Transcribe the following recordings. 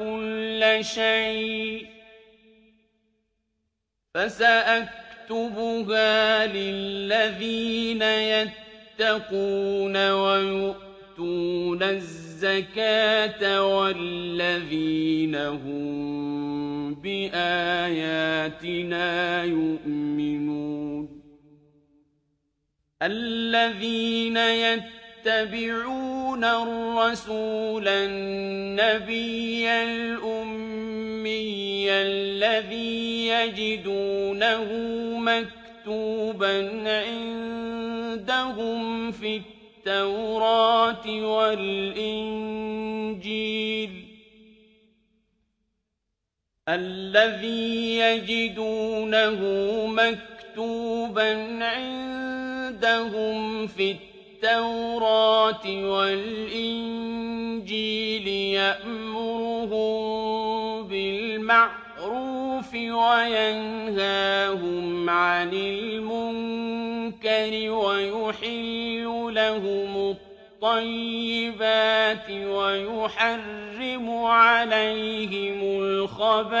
كل شيء فسأكتبها للذين يتقون ويؤتون الزكاة والذين هم بآياتنا يؤمنون. الذين يتبعون الرسول النبي الأمي الذي يجدونه مكتوبا عندهم في التوراة والإنجيل. الذي يجدونه مكتوبا عندهم في التوراة والإنجيل يأمرهم بالمعروف وينهاهم عن المنكر ويحل لهم الطيبات ويحرم عليهم الخبائث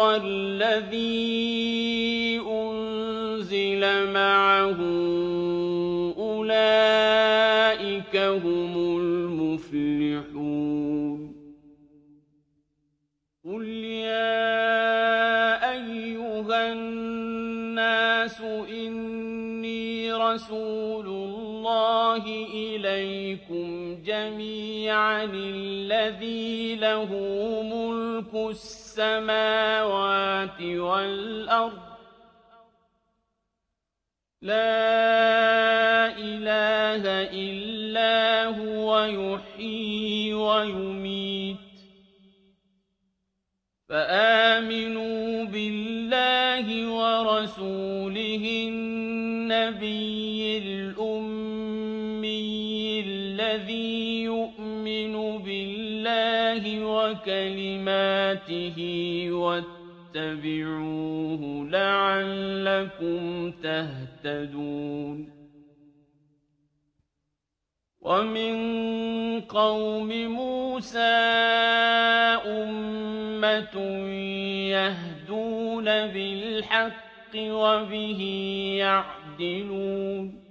الذي أنزل معه. أولئك هم المفلحون. قل يا أيها الناس رسول الله إليكم جميعا الذي له ملك السماوات والأرض. لا إله إلا هو يحيي ويميت. فآمنوا بالله ورسوله النبي الأمي الذي يؤمن بالله وكلماته واتبعوه لعلكم تهتدون. ومن قوم موسى أمة يهدون بالحق وبه يعدلون